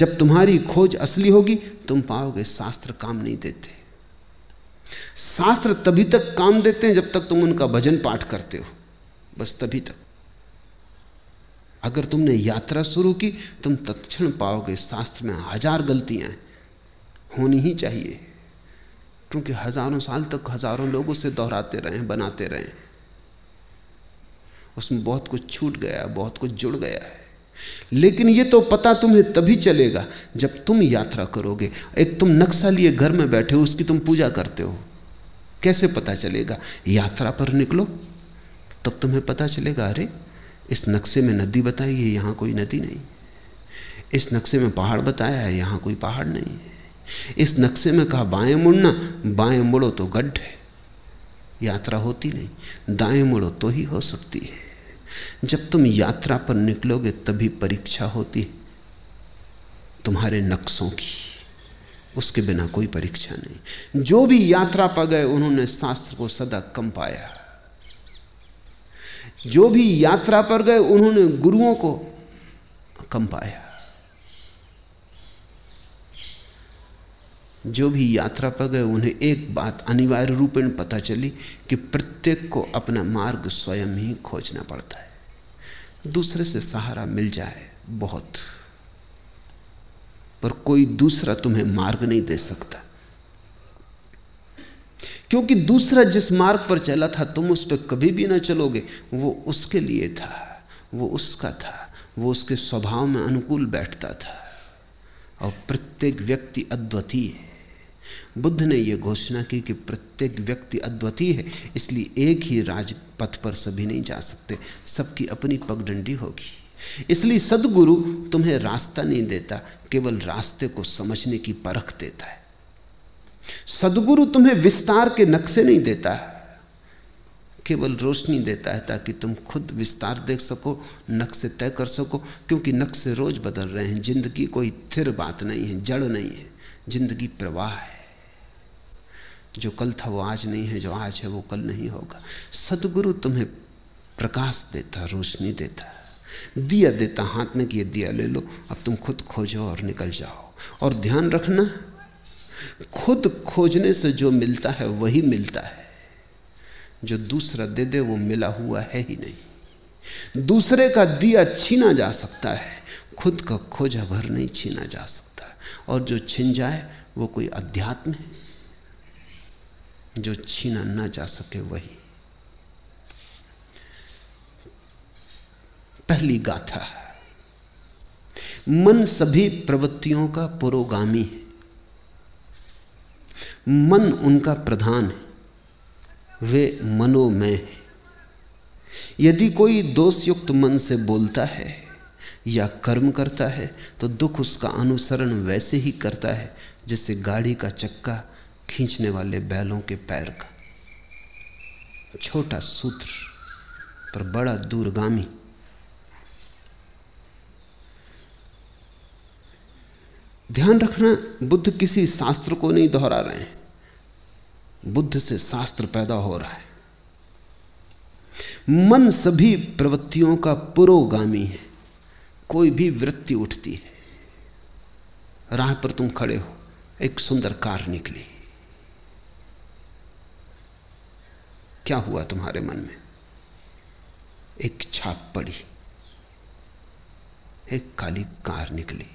जब तुम्हारी खोज असली होगी, तुम पाओगे शास्त्र काम नहीं देते। शास्त्र तभी तक काम देते हैं जब तक तुम उनका भजन पाठ करते हो। बस तभी तक। अगर तुमने यात्रा शुरू की, तुम तत्क्षण पाओगे शास्त्र में हज़ार गलतियाँ होनी ही चाहिए। क्योंकि हज़ारों साल तक हज़ारों लोग उसे दोहराते रहे बनाते रहे उसमें बहुत कुछ छूट गया, बहुत कुछ जुड़ गया है। लेकिन यह तो पता तुम्हें तभी चलेगा जब तुम यात्रा करोगे। एक तुम नक्शा लिए घर में बैठे हो, उसकी तुम पूजा करते हो। कैसे पता चलेगा? यात्रा पर निकलो, तब तुम्हें पता चलेगा, अरे, इस नक्शे में नदी बताई है, यहाँ कोई नदी नहीं। इस नक्शे में पहाड़ बताया है, यहाँ कोई पहाड़ नहीं इस नक्शे में कहा, बाएँ मुड़ना, बाएँ मुड़ो तो गड्ढ है। यात्रा होती नहीं, दाएँ मुड़ो तो ही हो सकती है। जब तुम यात्रा पर निकलोगे तभी परीक्षा होती है। तुम्हारे नक्शों की, उसके बिना कोई परीक्षा नहीं। जो भी यात्रा पर गए, उन्होंने शास्त्र को सदा कम पाया। जो भी यात्रा पर गए, उन्होंने गुरुओं को कम पाया। जो भी यात्रा पर गए, उन्हें एक बात अनिवार्य रूपेण पता चली कि प्रत्येक को अपना मार्ग स्वयं ही खोजना पड़ता है। दूसरे से सहारा मिल जाए बहुत, पर कोई दूसरा तुम्हें मार्ग नहीं दे सकता। क्योंकि दूसरा जिस मार्ग पर चला था, तुम उस पर कभी भी ना चलोगे। वो उसके लिए था, वो उसका था, वो उसके स्वभाव में अनुकूल बैठता था। और प्रत्येक व्यक्ति अद्वितीय है। बुद्ध ने यह घोषणा की कि प्रत्येक व्यक्ति अद्वितीय है, इसलिए एक ही राजपथ पर सभी नहीं जा सकते, सबकी अपनी पगडंडी होगी। इसलिए सदगुरु तुम्हें रास्ता नहीं देता, केवल रास्ते को समझने की परख देता है। सदगुरु तुम्हें विस्तार के नक्शे नहीं देता, केवल रोशनी देता है ताकि तुम खुद विस्तार देख सको, नक्शे तय कर सको, क्योंकि नक्शे रोज बदल रहे हैं, ज़िंदगी कोई थिर बात नहीं है, जड़ नहीं है, ज़िंदगी प्रवाह है। जो कल था वो आज नहीं है, जो आज है वो कल नहीं होगा। सदगुरु तुम्हें प्रकाश देता, रोशनी देता, दिया देता, हाथ में कि ये दिया ले लो। अब तुम खुद खोजो और निकल जाओ। और ध्यान रखना, खुद खोजने से जो मिलता है वही मिलता है। जो दूसरा दे दे, वो मिला हुआ है ही नहीं। दूसरे का दिया छीना जा सकता है, खुद का खोजा भर नहीं छीना जा सकता। और जो छिन जाए, वो कोई अध्यात्म है। जो छीना ना जा सके वही। पहली गाथा। मन सभी प्रवृत्तियों का पुरोगामी है। मन उनका प्रधान है। वे मनोमय है। यदि कोई दोषयुक्त मन से बोलता है या कर्म करता है तो दुख उसका अनुसरण वैसे ही करता है, जैसे गाड़ी का चक्का खींचने वाले बैलों के पैर का छोटा सूत्र पर बड़ा दूरगामी। ध्यान रखना, बुद्ध किसी शास्त्र को नहीं दोहरा रहे हैं। बुद्ध से शास्त्र पैदा हो रहा है। मन सभी प्रवृत्तियों का पुरोगामी है। कोई भी वृत्ति उठती है। राह पर तुम खड़े हो, एक सुंदर कार निकली। क्या हुआ तुम्हारे मन में? एक छाप पड़ी। एक काली कार निकली।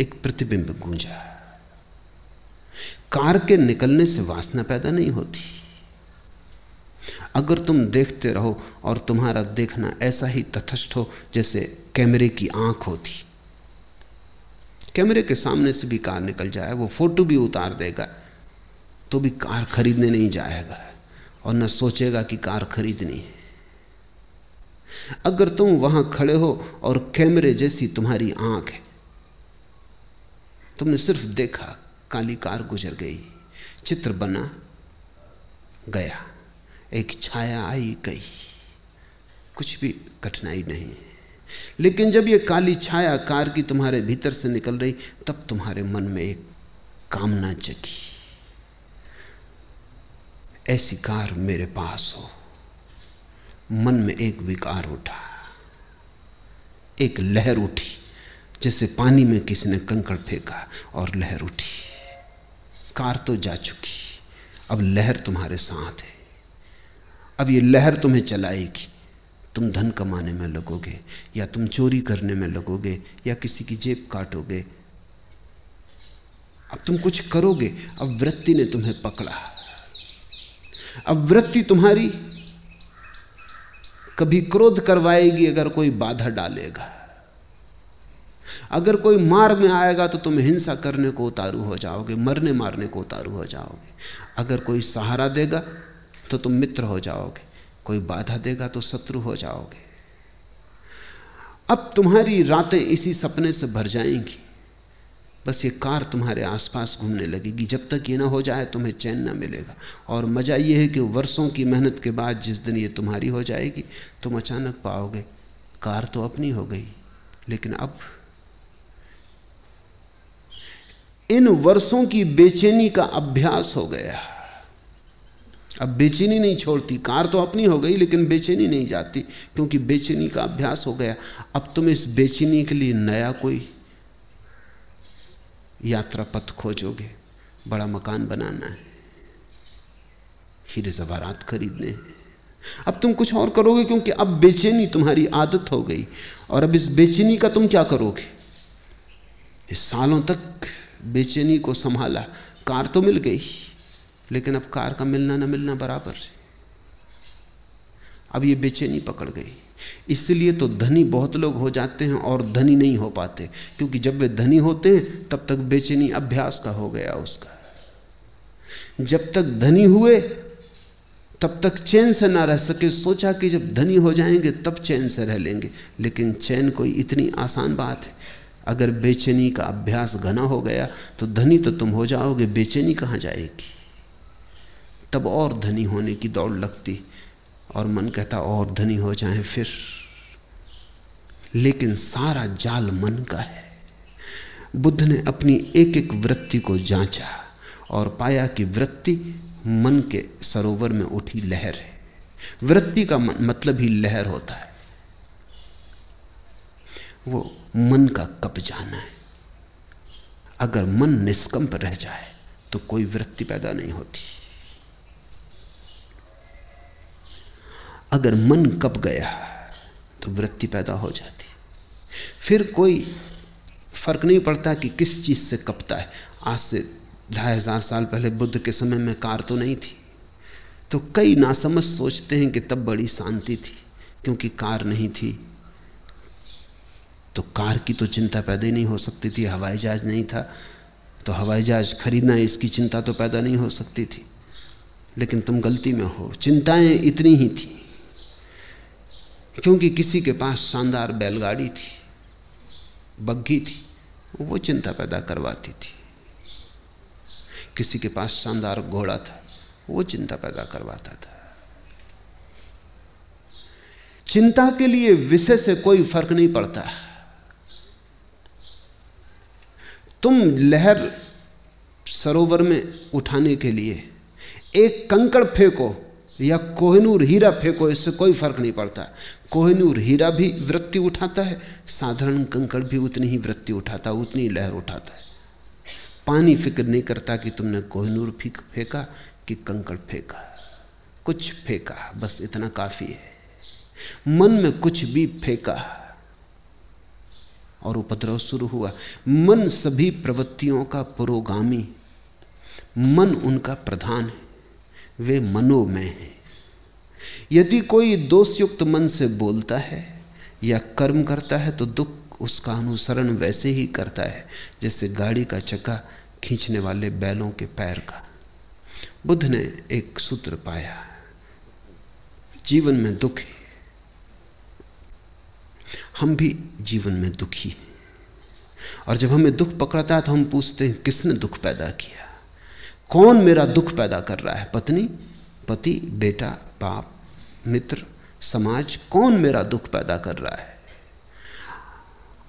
एक प्रतिबिंब गूंजा। कार के निकलने से वासना पैदा नहीं होती। अगर तुम देखते रहो और तुम्हारा देखना ऐसा ही तथस्थ हो जैसे कैमरे की आँख होती। कैमरे के सामने से भी कार निकल जाए, वो फ़ोटो भी उतार देगा तो भी कार खरीदने नहीं जाएगा। और न सोचेगा कि कार खरीदनी है। अगर तुम वहाँ खड़े हो और कैमरे जैसी तुम्हारी आँख है, तुमने सिर्फ़ देखा काली कार गुजर गई, चित्र बना गया, एक छाया आई गई। कुछ भी कठिनाई नहीं लेकिन जब ये काली छाया कार की तुम्हारे भीतर से निकल रही, तब तुम्हारे मन में एक कामना जगी। ऐसी कार मेरे पास हो। मन में एक विकार उठा। एक लहर उठी, जैसे पानी में किसी ने कंकड़ फेंका और लहर उठी। कार तो जा चुकी, अब लहर तुम्हारे साथ है। अब ये लहर तुम्हें चलाएगी। तुम धन कमाने में लगोगे, या तुम चोरी करने में लगोगे, या किसी की जेब काटोगे। अब तुम कुछ करोगे, अब वृत्ति ने तुम्हें पकड़ा। अब वृत्ति तुम्हारी कभी क्रोध करवाएगी अगर कोई बाधा डालेगा। अगर कोई मार्ग में आएगा तो तुम हिंसा करने को उतारू हो जाओगे, मरने मारने को उतारू हो जाओगे। अगर कोई सहारा देगा तो तुम मित्र हो जाओगे, कोई बाधा देगा तो शत्रु हो जाओगे। अब तुम्हारी रातें इसी सपने से भर जाएँगी। बस ये कार तुम्हारे आसपास घूमने लगेगी। जब तक ये ना हो जाए तुम्हें चैन ना मिलेगा। और मज़ा ये है कि वर्षों की मेहनत के बाद जिस दिन ये तुम्हारी हो जाएगी, तुम अचानक पाओगे, कार तो अपनी हो गई। लेकिन अब इन वर्षों की बेचैनी का अभ्यास हो गया। अब बेचैनी नहीं छोड़ती, कार तो अपनी हो गई, लेकिन बेचैनी नहीं जाती, क्योंकि बेचैनी का अभ्यास हो गया। अब तुम इस बेचैनी के लिए नया कोई यात्रा पथ खोजोगे, बड़ा मकान बनाना है। हीरे जवारात खरीदने हैं। अब तुम कुछ और करोगे क्योंकि अब बेचैनी तुम्हारी आदत हो गई और अब इस बेचैनी का तुम क्या करोगे? इस सालों तक बेचैनी को संभाला, कार तो मिल गई, लेकिन अब कार का मिलना ना मिलना बराबर अब ये बेचैनी पकड़ गई। इसलिए तो धनी बहुत लोग हो जाते हैं और धनी नहीं हो पाते, क्योंकि जब वे धनी होते हैं, तब तक बेचैनी अभ्यास का हो गया उसका। जब तक धनी हुए, तब तक चैन से ना रह सके। सोचा कि जब धनी हो जाएँगे, तब चैन से रह लेंगे। लेकिन चैन कोई इतनी आसान बात है। अगर बेचैनी का अभ्यास घना हो गया तो धनी तो तुम हो जाओगे, बेचैनी कहाँ जाएगी? तब और धनी होने की दौड़ लगती। और मन कहता, और धनी हो जाए फिर। लेकिन सारा जाल मन का है। बुद्ध ने अपनी एक एक वृत्ति को जांचा और पाया कि वृत्ति मन के सरोवर में उठी लहर है। वृत्ति का मतलब ही लहर होता है। वो मन का कप जाना है। अगर मन निष्कंप रह जाए तो कोई वृत्ति पैदा नहीं होती। अगर मन कप गया तो वृत्ति पैदा हो जाती फिर कोई फ़र्क नहीं पड़ता कि किस चीज़ से कपता है। आज से ढाई हज़ार साल पहले बुद्ध के समय में कार तो नहीं थी। तो कई नासमझ सोचते हैं कि तब बड़ी शांति थी, क्योंकि कार नहीं थी। तो कार की तो चिंता पैदा ही नहीं हो सकती थी, हवाई जहाज़ नहीं था। तो हवाई जहाज़ खरीदना, इसकी चिंता तो पैदा नहीं हो सकती थी। लेकिन तुम गलती में हो। चिंताएँ इतनी ही थी क्योंकि किसी के पास शानदार बैलगाड़ी थी, बग्घी थी, वो चिंता पैदा करवाती थी। किसी के पास शानदार घोड़ा था, वो चिंता पैदा करवाता था। चिंता के लिए विषय से कोई फ़र्क नहीं पड़ता। तुम लहर सरोवर में उठाने के लिए एक कंकड़ फेंको या कोहनूर हीरा फेंको इससे कोई फ़र्क नहीं पड़ता। कोहनूर हीरा भी वृत्ति उठाता है, साधारण कंकड़ भी उतनी ही वृत्ति उठाता, उतनी लहर उठाता है। पानी फ़िक्र नहीं करता कि तुमने कोहनूर फेंका कि कंकड़ फेंका। कुछ फेंका, बस इतना काफ़ी है। मन में कुछ भी फेंका और उपद्रव शुरू हुआ। मन सभी प्रवृत्तियों का पुरोगामी। मन उनका प्रधान है। वे मनोमय हैं। यदि कोई दोषयुक्त मन से बोलता है या कर्म करता है तो दुख उसका अनुसरण वैसे ही करता है, जैसे गाड़ी का चक्का खींचने वाले बैलों के पैर का। बुद्ध ने एक सूत्र पाया, जीवन में दुख है। हम भी जीवन में दुखी हैं। और जब हमें दुख पकड़ता है तो हम पूछते हैं, किसने दुख पैदा किया? कौन मेरा दुख पैदा कर रहा है? पत्नी, पति, बेटा, बाप, मित्र, समाज, कौन मेरा दुख पैदा कर रहा है?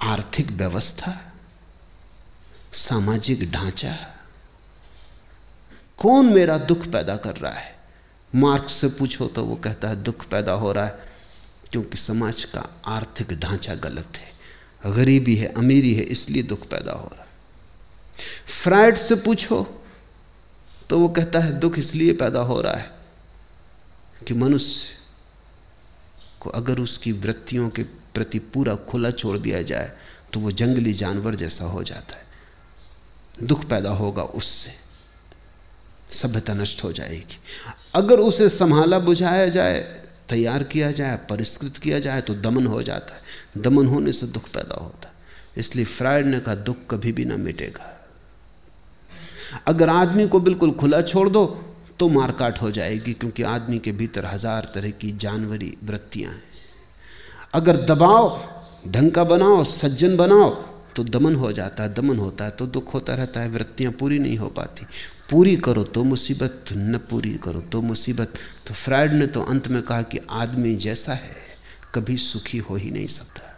आर्थिक व्यवस्था, सामाजिक ढांचा, कौन मेरा दुख पैदा कर रहा है? मार्क्स से पूछो तो वो कहता है, दुख पैदा हो रहा है क्योंकि समाज का आर्थिक ढांचा गलत है। गरीबी है, अमीरी है, इसलिए दुख पैदा हो रहा है। फ्राइड से पूछो तो वो कहता है, दुख इसलिए पैदा हो रहा है कि मनुष्य को अगर उसकी वृत्तियों के प्रति पूरा खुला छोड़ दिया जाए तो वो जंगली जानवर जैसा हो जाता है। दुख पैदा होगा उससे, सभ्यता नष्ट हो जाएगी। अगर उसे संभाला बुझाया जाए, तैयार किया जाए, परिष्कृत किया जाए तो दमन हो जाता है। दमन होने से दुख पैदा होता है। इसलिए फ्राइड ने कहा, दुख कभी भी ना मिटेगा। अगर आदमी को बिल्कुल खुला छोड़ दो तो मारकाट हो जाएगी, क्योंकि आदमी के भीतर हज़ार तरह की जानवरी, वृत्तियाँ हैं। अगर दबाओ ढंग का बनाओ, सज्जन बनाओ तो दमन हो जाता है दमन होता है तो दुख होता रहता है, वृत्तियाँ पूरी नहीं हो पाती। पूरी करो तो मुसीबत, न पूरी करो तो मुसीबत। तो फ्राइड ने तो अंत में कहा कि आदमी जैसा है, कभी सुखी हो ही नहीं सकता।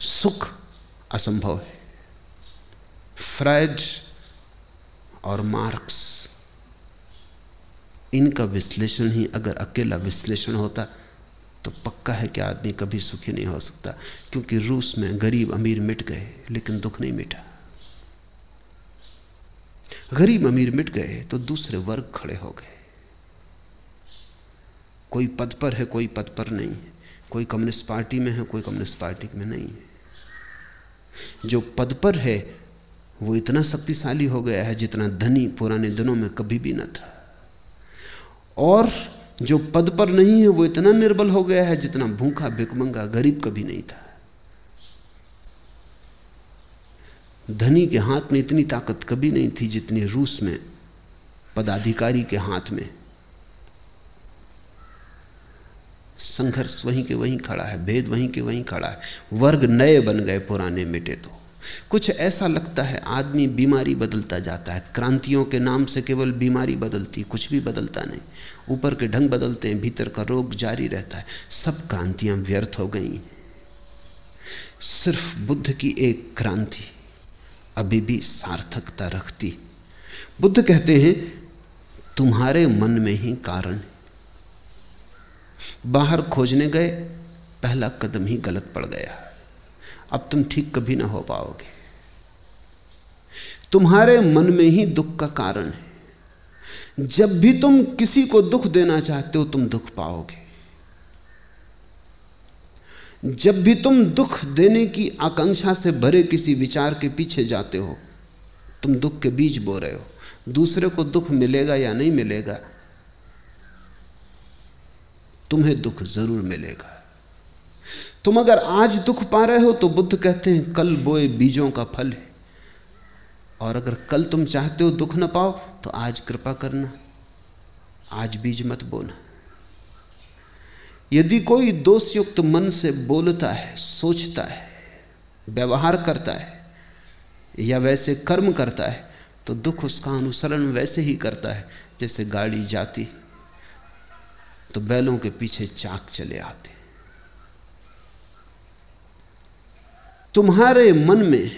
सुख असंभव है। फ्राइड और मार्क्स। इनका विश्लेषण ही अगर अकेला विश्लेषण होता तो पक्का है कि आदमी कभी सुखी नहीं हो सकता, क्योंकि रूस में गरीब अमीर मिट गए, लेकिन दुख नहीं मिटा। गरीब अमीर मिट गए तो दूसरे वर्ग खड़े हो गए। कोई पद पर है, कोई पद पर नहीं है। कोई कम्युनिस्ट पार्टी में है, कोई कम्युनिस्ट पार्टी में नहीं है। जो पद पर है वो इतना शक्तिशाली हो गया है जितना धनी पुराने दिनों में कभी भी न था। और जो पद पर नहीं है, वो इतना निर्बल हो गया है जितना भूखा, भिकमंगा, गरीब कभी नहीं था। धनी के हाथ में इतनी ताकत कभी नहीं थी जितनी रूस में, पदाधिकारी के हाथ में। संघर्ष वहीं के वहीं खड़ा है, भेद वहीं के वहीं खड़ा है। वर्ग नए बन गए पुराने मिटे तो। कुछ ऐसा लगता है, आदमी बीमारी बदलता जाता है। क्रांतियों के नाम से केवल बीमारी बदलती, कुछ भी बदलता नहीं। ऊपर के ढंग बदलते हैं, भीतर का रोग जारी रहता है। सब क्रांतियाँ व्यर्थ हो गई। सिर्फ़ बुद्ध की एक क्रांति अभी भी सार्थकता रखती। बुद्ध कहते हैं, तुम्हारे मन में ही कारण बाहर खोजने गए, पहला कदम ही गलत पड़ गया अब तुम ठीक कभी ना हो पाओगे। तुम्हारे मन में ही दुख का कारण है। जब भी तुम किसी को दुख देना चाहते हो, तुम दुख पाओगे। जब भी तुम दुख देने की आकांक्षा से भरे किसी विचार के पीछे जाते हो, तुम दुख के बीज बो रहे हो। दूसरे को दुख मिलेगा या नहीं मिलेगा, तुम्हें दुख ज़रूर मिलेगा। तुम अगर आज दुख पा रहे हो तो बुद्ध कहते हैं, कल बोए बीजों का फल है। और अगर कल तुम चाहते हो दुख ना पाओ तो आज कृपा करना। आज बीज मत बोना। यदि कोई दोषयुक्त मन से बोलता है, सोचता है, व्यवहार करता है, या वैसे कर्म करता है तो दुख उसका अनुसरण वैसे ही करता है, जैसे गाड़ी जाती तो बैलों के पीछे चाक चले आते तुम्हारे मन में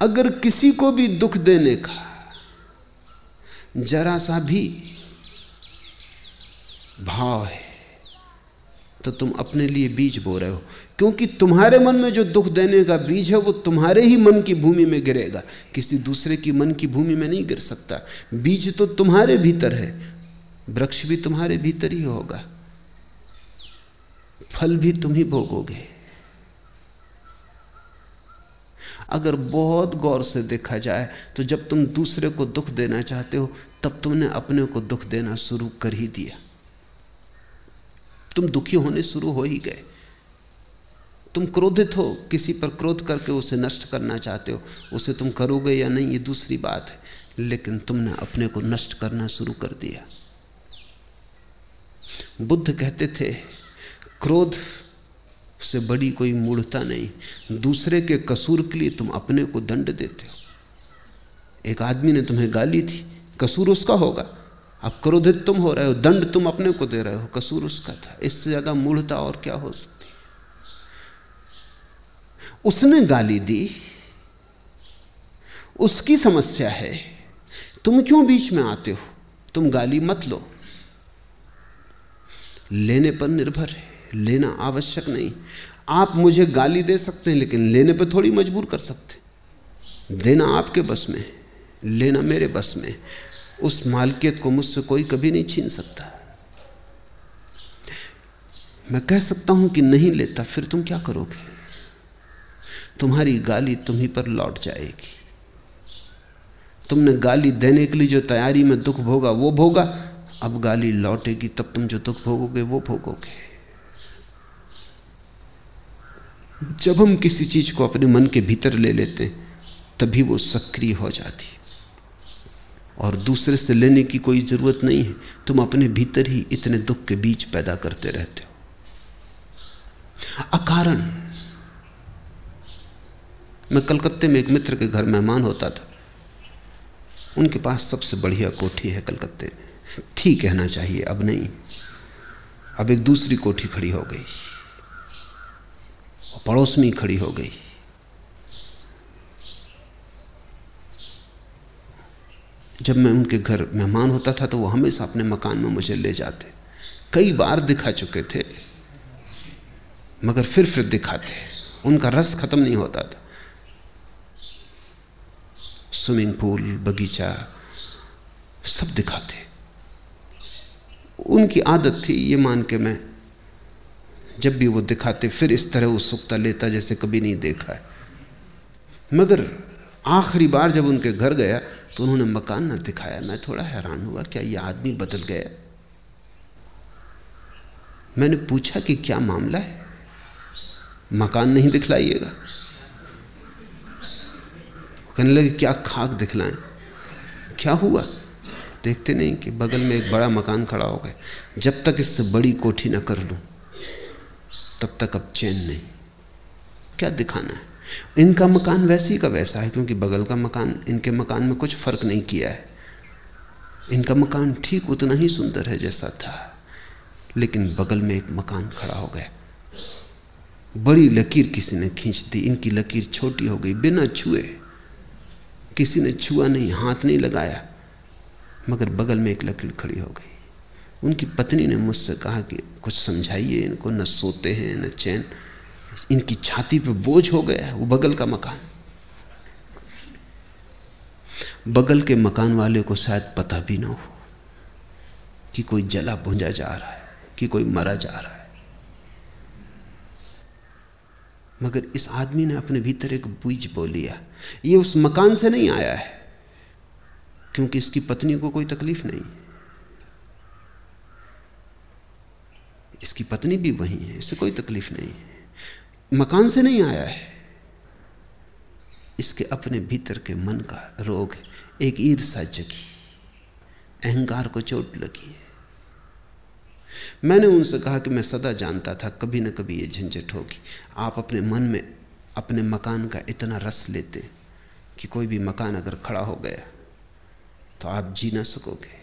अगर किसी को भी दुख देने का जरा सा भी भाव है तो तुम अपने लिए बीज बो रहे हो। क्योंकि तुम्हारे मन में जो दुख देने का बीज है, वो तुम्हारे ही मन की भूमि में गिरेगा। किसी दूसरे की मन की भूमि में नहीं गिर सकता। बीज तो तुम्हारे भीतर है, वृक्ष भी तुम्हारे भीतर ही होगा, फल भी तुम ही भोगोगे। अगर बहुत गौर से देखा जाए तो जब तुम दूसरे को दुख देना चाहते हो, तब तुमने अपने को दुख देना शुरू कर ही दिया। तुम दुखी होने शुरू हो ही गए। तुम क्रोधित हो, किसी पर क्रोध करके उसे नष्ट करना चाहते हो, उसे तुम करोगे या नहीं, ये दूसरी बात है। लेकिन तुमने अपने को नष्ट करना शुरू कर दिया। बुद्ध कहते थे, क्रोध से बड़ी कोई मूढ़ता नहीं। दूसरे के कसूर के लिए तुम अपने को दंड देते हो। एक आदमी ने तुम्हें गाली थी कसूर उसका होगा। अब क्रोधित तुम हो रहे हो, दंड तुम अपने को दे रहे हो, कसूर उसका था। इससे ज़्यादा मूढ़ता और क्या हो सकती? उसने गाली दी, उसकी समस्या है। तुम क्यों बीच में आते हो? तुम गाली मत लो। लेने पर निर्भर है। लेना आवश्यक नहीं। आप मुझे गाली दे सकते हैं, लेकिन लेने पर थोड़ी मजबूर कर सकते देना आपके बस में लेना मेरे बस में उस मालकियत को मुझसे कोई कभी नहीं छीन सकता। मैं कह सकता हूँ कि नहीं लेता, फिर तुम क्या करोगे? तुम्हारी गाली तुम्ही पर लौट जाएगी। तुमने गाली देने के लिए जो तैयारी में दुख भोगा, वो भोगा। अब गाली लौटेगी, तब तुम जो दुख भोगोगे, वो भोगोगे। जब हम किसी चीज़ को अपने मन के भीतर ले लेते हैं तभी वो सक्रिय हो जाती है। और दूसरे से लेने की कोई ज़रूरत नहीं है। तुम अपने भीतर ही इतने दुख के बीच पैदा करते रहते हो। अकारण, मैं कलकत्ते में एक मित्र के घर मेहमान होता था। उनके पास सबसे बढ़िया कोठी है कलकत्ते में। थी कहना चाहिए, अब नहीं। अब एक दूसरी कोठी खड़ी हो गई। पड़ोस में खड़ी हो गई। जब मैं उनके घर मेहमान होता था तो वो हमेशा अपने मकान में मुझे ले जाते। कई बार दिखा चुके थे, मगर फिर फिर दिखाते। उनका रस खत्म नहीं होता था। स्विमिंग पूल, बगीचा, सब दिखाते। उनकी आदत थी ये मान के मैं जब भी वो दिखाते, फिर इस तरह उत्सुकता लेता जैसे कभी नहीं देखा है। मगर आखिरी बार जब उनके घर गया तो उन्होंने मकान ना दिखाया। मैं थोड़ा हैरान हुआ, क्या ये आदमी बदल गया? मैंने पूछा कि क्या मामला है? मकान नहीं दिखलाइएगा। कहने लगे, क्या खाक दिखलाएँ? क्या हुआ? देखते नहीं कि बगल में एक बड़ा मकान खड़ा हो गया। जब तक इससे बड़ी कोठी ना कर लूँ तब तक अब चैन नहीं। क्या दिखाना है? इनका मकान वैसे ही का वैसा है, क्योंकि बगल का मकान, इनके मकान में कुछ फ़र्क नहीं किया है। इनका मकान ठीक उतना ही सुंदर है जैसा था, लेकिन बगल में एक मकान खड़ा हो गया। बड़ी लकीर किसी ने खींच दी। इनकी लकीर छोटी हो गई, बिना छुए। किसी ने छुआ नहीं, हाथ नहीं लगाया, मगर बगल में एक लकीर खड़ी हो गई। उनकी पत्नी ने मुझसे कहा कि कुछ समझाइए इनको, न सोते हैं, न चैन। इनकी छाती पे बोझ हो गया है, वो बगल का मकान। बगल के मकान वाले को शायद पता भी ना हो कि कोई जला भुंजा जा रहा है, कि कोई मरा जा रहा है। मगर इस आदमी ने अपने भीतर एक बीज बो लिया। ये उस मकान से नहीं आया है, क्योंकि इसकी पत्नी को कोई तकलीफ़ नहीं। इसकी पत्नी भी वही है इसे कोई तकलीफ़ नहीं है। मकान से नहीं आया है। इसके अपने भीतर के मन का रोग है। एक ईर्षा जगी, अहंकार को चोट लगी है। मैंने उनसे कहा कि मैं सदा जानता था, कभी ना कभी ये झंझट होगी। आप अपने मन में, अपने मकान का इतना रस लेते कि कोई भी मकान अगर खड़ा हो गया तो आप जी ना सकोगे।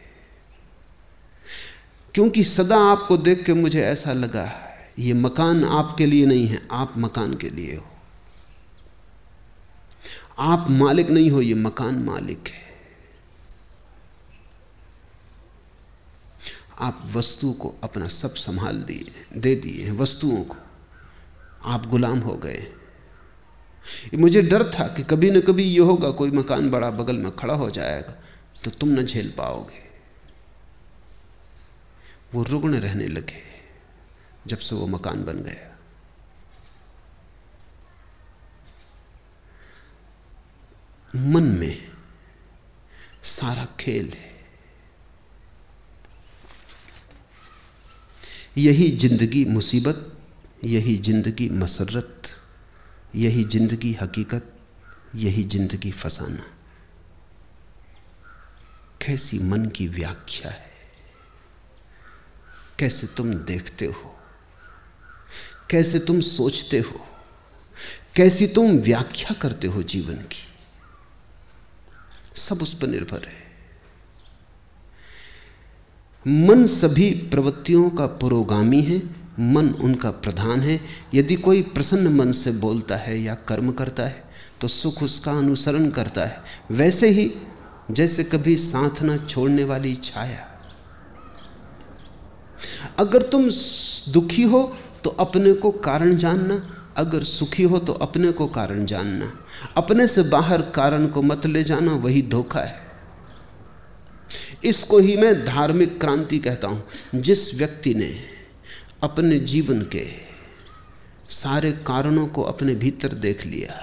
क्योंकि सदा आपको देख के मुझे ऐसा लगा ये मकान आपके लिए नहीं है, आप मकान के लिए हो। आप मालिक नहीं हो, ये मकान मालिक है। आप वस्तु को अपना सब संभाल दिए, दे दिए वस्तुओं को। आप गुलाम हो गए। मुझे डर था कि कभी न कभी ये होगा, कोई मकान बड़ा बगल में खड़ा हो जाएगा तो तुम न झेल पाओगे। वो रुग्ण रहने लगे जब से वो मकान बन गया। मन में सारा खेल है। यही ज़िंदगी मुसीबत, यही ज़िंदगी मसरत, यही ज़िंदगी हकीकत, यही ज़िंदगी फसाना। कैसी मन की व्याख्या है। कैसे तुम देखते हो? कैसे तुम सोचते हो? कैसी तुम व्याख्या करते हो जीवन की? सब उस पर निर्भर है। मन सभी प्रवृत्तियों का पुरोगामी है, मन उनका प्रधान है। यदि कोई प्रसन्न मन से बोलता है या कर्म करता है तो सुख उसका अनुसरण करता है। वैसे ही जैसे कभी साथ ना छोड़ने वाली छाया अगर तुम दुखी हो तो अपने को कारण जानना, अगर सुखी हो तो अपने को कारण जानना। अपने से बाहर कारण को मत ले जाना, वही धोखा है। इसको ही मैं धार्मिक क्रांति कहता हूँ। जिस व्यक्ति ने अपने जीवन के सारे कारणों को अपने भीतर देख लिया,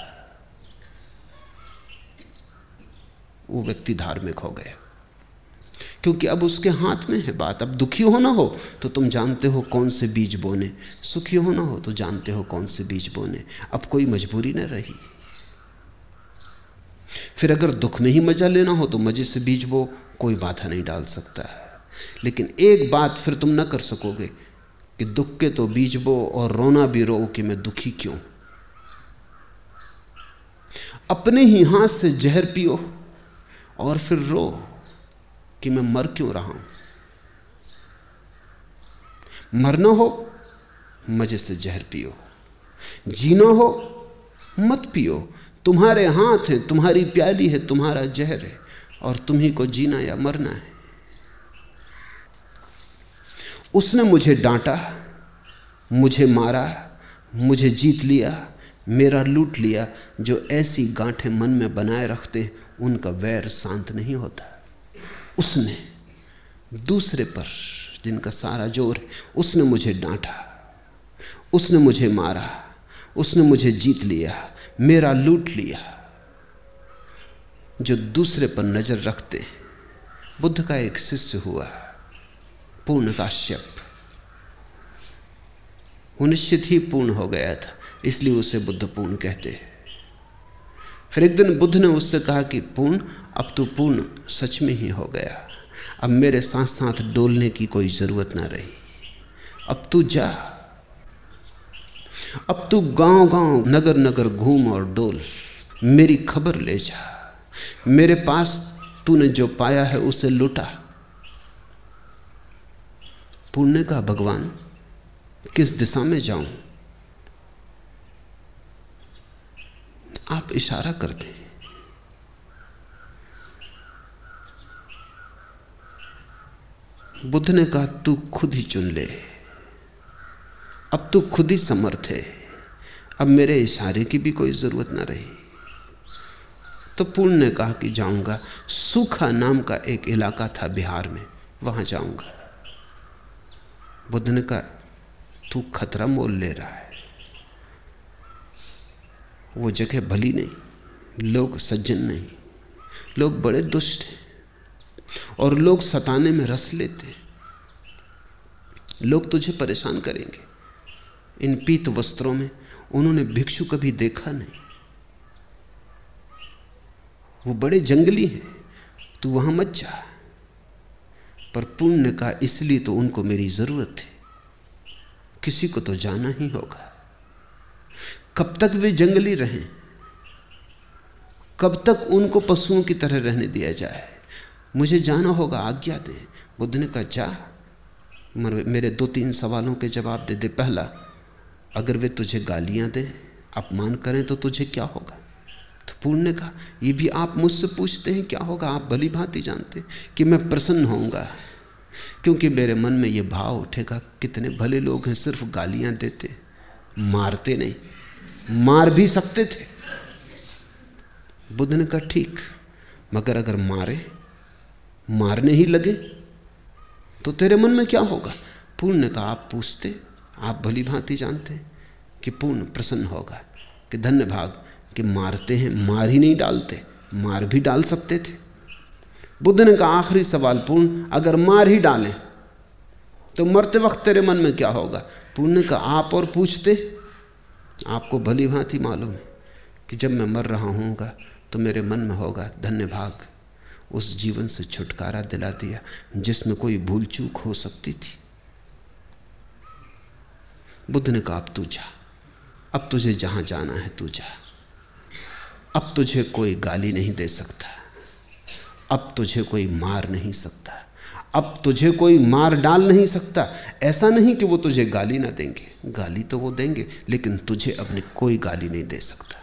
वो व्यक्ति धार्मिक हो गया। क्योंकि अब उसके हाथ में है बात। अब दुखी होना हो तो तुम जानते हो कौन से बीज बोने। सुखी होना हो तो जानते हो कौन से बीज बोने। अब कोई मजबूरी न रही। फिर अगर दुख में ही मज़ा लेना हो तो मज़े से बीज बो, कोई बाधा नहीं डाल सकता। है लेकिन एक बात फिर तुम ना कर सकोगे कि दुख के तो बीज बो और रोना भी रो कि मैं दुखी क्यों। अपने ही हाथ से जहर पियो और फिर रो। कि मैं मर क्यों रहा हूँ? मरना हो, मज़े से जहर पियो। जीना हो, मत पियो। तुम्हारे हाथ है, तुम्हारी प्याली है, तुम्हारा जहर है, और तुम्ही को जीना या मरना है। उसने मुझे डांटा, मुझे मारा, मुझे जीत लिया, मेरा लूट लिया। जो ऐसी गांठें मन में बनाए रखते उनका वैर शांत नहीं होता। उसने, दूसरे पर जिनका सारा ज़ोर है, उसने मुझे डांटा, उसने मुझे मारा, उसने मुझे जीत लिया, मेरा लूट लिया। जो दूसरे पर नज़र रखते, बुद्ध का एक शिष्य हुआ, पूर्ण काश्यप वो निश्चित ही पूर्ण हो गया था, इसलिए उसे बुद्ध पूर्ण कहते हैं। फिर एक दिन बुद्ध ने उससे कहा कि, पूर्ण, अब तू पूर्ण, सच में ही हो गया। अब मेरे साथ साथ डोलने की कोई ज़रूरत ना रही। अब तू जा। अब तू गाँव गाँव नगर नगर घूम और डोल। मेरी खबर ले जा। मेरे पास तूने जो पाया है उसे लुटा। पुण्य का भगवान, किस दिशा में जाऊँ? आप इशारा कर दें बुद्ध ने कहा, तू खुद ही चुन ले। अब तू खुद ही समर्थ है। अब मेरे इशारे की भी कोई ज़रूरत ना रही। तो पूर्ण ने कहा कि जाऊँगा। सूखा नाम का एक इलाका था बिहार में। वहाँ जाऊँगा। बुद्ध ने कहा, तू खतरा मोल ले रहा है। वो जगह भली नहीं, लोग सज्जन नहीं। लोग बड़े दुष्ट हैं और लोग सताने में रस लेते हैं। लोग तुझे परेशान करेंगे। इन पीत वस्त्रों में उन्होंने भिक्षु कभी देखा नहीं। वो बड़े जंगली हैं, तू वहाँ मत जा। पर पुण्य का इसलिए तो उनको मेरी ज़रूरत है। किसी को तो जाना ही होगा। कब तक वे जंगली रहें? कब तक उनको पशुओं की तरह रहने दिया जाए? मुझे जाना होगा, आज्ञा दे। बुद्ध ने कहा, जा। मेरे दो तीन सवालों के जवाब दे दे। पहला, अगर वे तुझे गालियाँ दें, अपमान करें तो तुझे क्या होगा? तो पूर्ण ने कहा, ये भी आप मुझसे पूछते हैं, क्या होगा? आप भली भांति जानते कि मैं प्रसन्न होऊँगा, क्योंकि मेरे मन में ये भाव उठेगा, कितने भले लोग हैं, सिर्फ़ गालियाँ देते, मारते नहीं। मार भी सकते थे। बुद्ध ने कहा, ठीक, मगर अगर मारे, मारने ही लगे तो तेरे मन में क्या होगा? पूर्ण ने कहा आप पूछते, आप भली भांति जानते कि पूर्ण प्रसन्न होगा, कि धन्य भाग, कि मारते हैं, मार ही नहीं डालते, मार भी डाल सकते थे। बुद्ध ने कहा, आखिरी सवाल पूर्ण, अगर मार ही डालें तो मरते वक्त तेरे मन में क्या होगा? पूर्ण का आप और पूछते आपको भली भांति मालूम है कि जब मैं मर रहा हूँगा तो मेरे मन में होगा धन्य भाग उस जीवन से छुटकारा दिला दिया, जिसमें कोई भूल चूक हो सकती थी। बुद्ध ने कहा, अब तू जा। अब तुझे जहाँ जाना है, तू जा। अब तुझे कोई गाली नहीं दे सकता। अब तुझे कोई मार नहीं सकता। अब तुझे कोई मार डाल नहीं सकता। ऐसा नहीं कि वो तुझे गाली ना देंगे। गाली तो वो देंगे, लेकिन तुझे अपने कोई गाली नहीं दे सकता।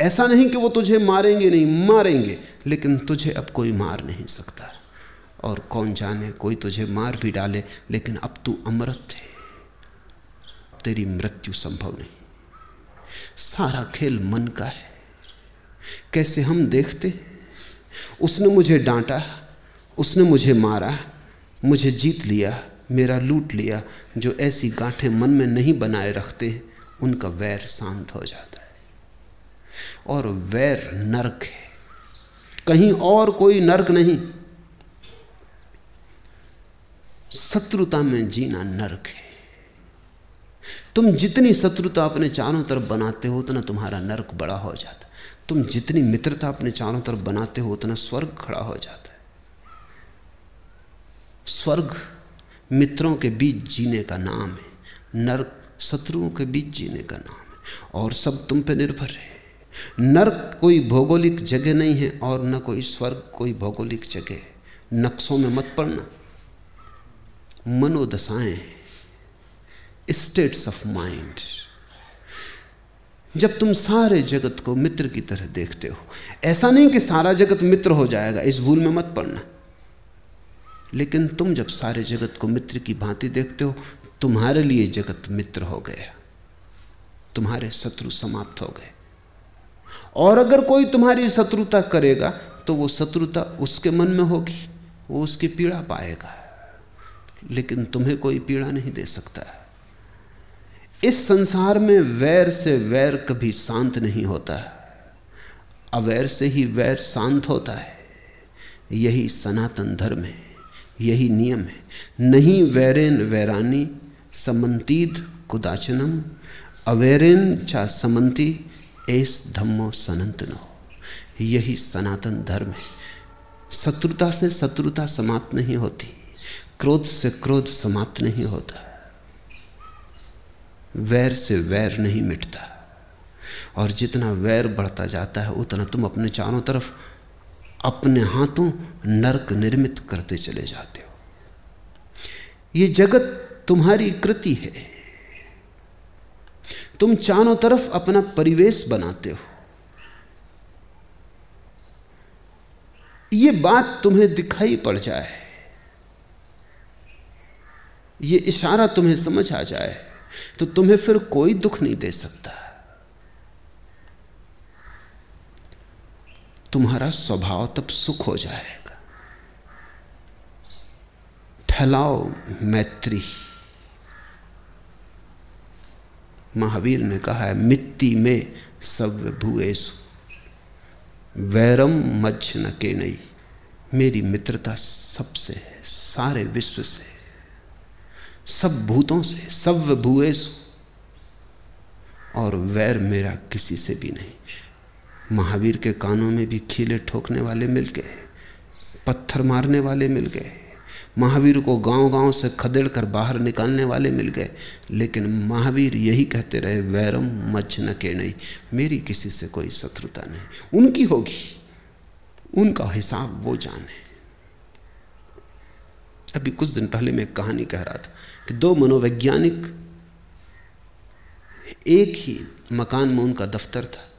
ऐसा नहीं कि वो तुझे मारेंगे नहीं, मारेंगे, लेकिन तुझे अब कोई मार नहीं सकता। और कौन जाने, कोई तुझे मार भी डाले, लेकिन अब तू अमृत है। तेरी मृत्यु संभव नहीं। सारा खेल मन का है। कैसे हम देखते? उसने मुझे डांटा। उसने मुझे मारा, मुझे जीत लिया, मेरा लूट लिया, जो ऐसी गांठें मन में नहीं बनाए रखते, उनका वैर शांत हो जाता है। और वैर नरक है। कहीं और कोई नरक नहीं। शत्रुता में जीना नरक है। तुम जितनी शत्रुता अपने चारों तरफ़ बनाते हो, उतना तुम्हारा नरक बड़ा हो जाता तुम जितनी मित्रता अपने चारों तरफ़ बनाते हो, उतना स्वर्ग खड़ा हो जाता स्वर्ग मित्रों के बीच जीने का नाम है, नरक शत्रुओं के बीच जीने का नाम है, और सब तुम पे निर्भर है। नरक कोई भौगोलिक जगह नहीं है और न कोई स्वर्ग कोई भौगोलिक जगह है। नक्शों में मत पड़ना। मनोदशाएँ स्टेट्स ऑफ़ माइंड जब तुम सारे जगत को मित्र की तरह देखते हो, ऐसा नहीं कि सारा जगत मित्र हो जाएगा, इस भूल में मत पड़ना। लेकिन तुम जब सारे जगत को मित्र की भांति देखते हो, तुम्हारे लिए जगत मित्र हो गया। तुम्हारे शत्रु समाप्त हो गए। और अगर कोई तुम्हारी शत्रुता करेगा तो वो शत्रुता उसके मन में होगी, वो उसकी पीड़ा पाएगा। लेकिन तुम्हें कोई पीड़ा नहीं दे सकता। इस संसार में वैर से वैर कभी शांत नहीं होता। अवैर से ही वैर शांत होता है। यही सनातन धर्म है। यही नियम है। नहीं वैरेन वैरानी समंतीद कुदाचनम, अवेरेन चा समंती एस धम्मो सनंतनो। यही सनातन धर्म है। शत्रुता से शत्रुता समाप्त नहीं होती, क्रोध से क्रोध समाप्त नहीं होता, वैर से वैर नहीं मिटता। और जितना वैर बढ़ता जाता है, उतना तुम अपने चारों तरफ़ अपने हाथों नरक निर्मित करते चले जाते हो। ये जगत तुम्हारी कृति है। तुम चारों तरफ़ अपना परिवेश बनाते हो। ये बात तुम्हें दिखाई पड़ जाए। ये इशारा तुम्हें समझ आ जाए तो तुम्हें फिर कोई दुख नहीं दे सकता। तुम्हारा स्वभाव तब सुख हो जाएगा। फैलाओ मैत्री। महावीर ने कहा है मिट्टी में सब भूएसु वैरम मच्छ न के नहीं मेरी मित्रता सबसे है, सारे विश्व से सब भूतों से सब भूएसु और वैर मेरा किसी से भी नहीं। महावीर के कानों में भी खीले ठोकने वाले मिल गए, पत्थर मारने वाले मिल गए, महावीर को गाँव गाँव से खदेड़ कर बाहर निकालने वाले मिल गए। लेकिन महावीर यही कहते रहे, वैरम मच न के नहीं मेरी किसी से कोई शत्रुता नहीं। उनकी होगी, उनका हिसाब वो जाने। अभी कुछ दिन पहले मैं कहानी कह रहा था कि दो मनोवैज्ञानिक, एक ही मकान में उनका दफ्तर था।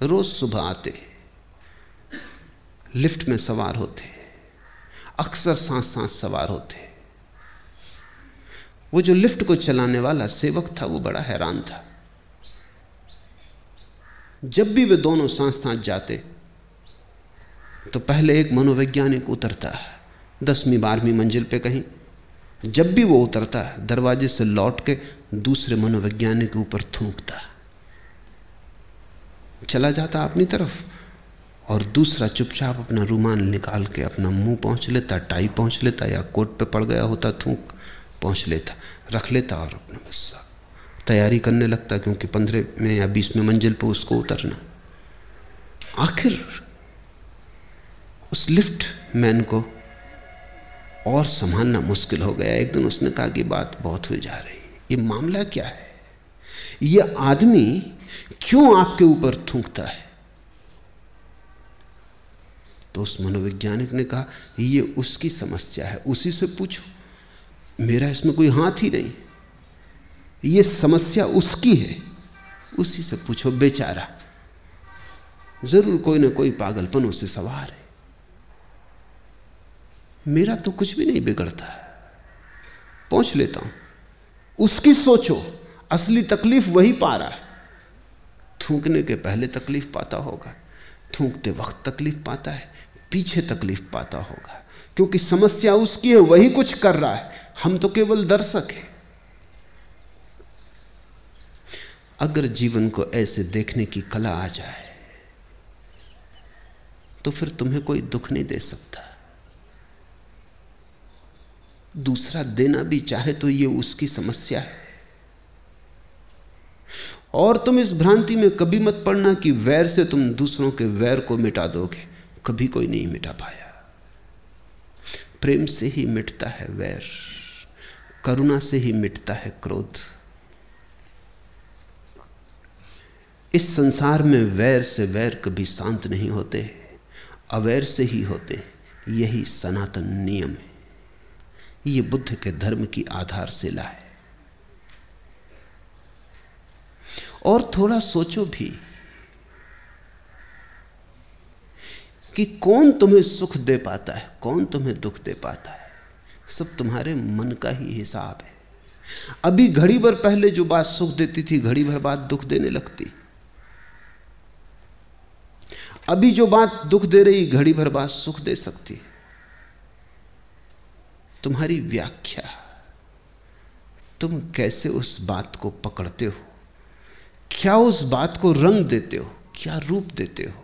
रोज सुबह आते लिफ्ट में सवार होते अक्सर सांस सांस सवार होते वो जो लिफ्ट को चलाने वाला सेवक था, वो बड़ा हैरान था। जब भी वे दोनों सांस सांस जाते तो पहले एक मनोवैज्ञानिक उतरता है दसवीं, बारहवीं मंजिल पे कहीं। जब भी वो उतरता है दरवाजे से लौट के दूसरे मनोवैज्ञानिक के ऊपर थूकता। चला जाता अपनी तरफ़। और दूसरा चुपचाप अपना रूमाल निकाल के अपना मुँह पहुँच लेता, टाई पहुँच लेता या कोट पे पड़ गया होता, थूक, पहुँच लेता, रख लेता और अपना बस तैयारी करने लगता क्योंकि पंद्रह में या बीस में मंजिल पर उसको उतरना। आखिर उस लिफ्ट मैन को और संभालना मुश्किल हो गया। एक दिन उसने कहा कि बात बहुत हो जा रही ये मामला क्या है? ये आदमी क्यों आपके ऊपर थूकता है? तो उस मनोवैज्ञानिक ने कहा, ये उसकी समस्या है, उसी से पूछो। मेरा इसमें कोई हाथ ही नहीं। ये समस्या उसकी है, उसी से पूछो, बेचारा। ज़रूर कोई ना कोई पागलपन उसे सवार है। मेरा तो कुछ भी नहीं बिगड़ता। पहुँच लेता हूँ। उसकी सोचो। असली तकलीफ़ वही पा रहा है। थूकने के पहले तकलीफ़ पाता होगा, थूकते वक्त तकलीफ़ पाता है, पीछे तकलीफ़ पाता होगा, क्योंकि समस्या उसकी है, वही कुछ कर रहा है। हम तो केवल दर्शक हैं। अगर जीवन को ऐसे देखने की कला आ जाए तो फिर तुम्हें कोई दुख नहीं दे सकता। दूसरा देना भी चाहे तो ये उसकी समस्या है। और तुम इस भ्रांति में कभी मत पड़ना कि वैर से तुम दूसरों के वैर को मिटा दोगे। कभी कोई नहीं मिटा पाया। प्रेम से ही मिटता है वैर, करुणा से ही मिटता है क्रोध। इस संसार में वैर से वैर कभी शांत नहीं होते, अवैर से ही होते। यही सनातन नियम है। ये बुद्ध के धर्म की आधारशिला है और थोड़ा सोचो भी कि कौन तुम्हें सुख दे पाता है, कौन तुम्हें दुख दे पाता है। सब तुम्हारे मन का ही हिसाब है। अभी घड़ी भर पहले जो बात सुख देती थी, घड़ी भर बात दुख देने लगती। अभी जो बात दुख दे रही, घड़ी भर बात सुख दे सकती तुम्हारी व्याख्या, तुम कैसे उस बात को पकड़ते हो? क्या उस बात को रंग देते हो? क्या रूप देते हो?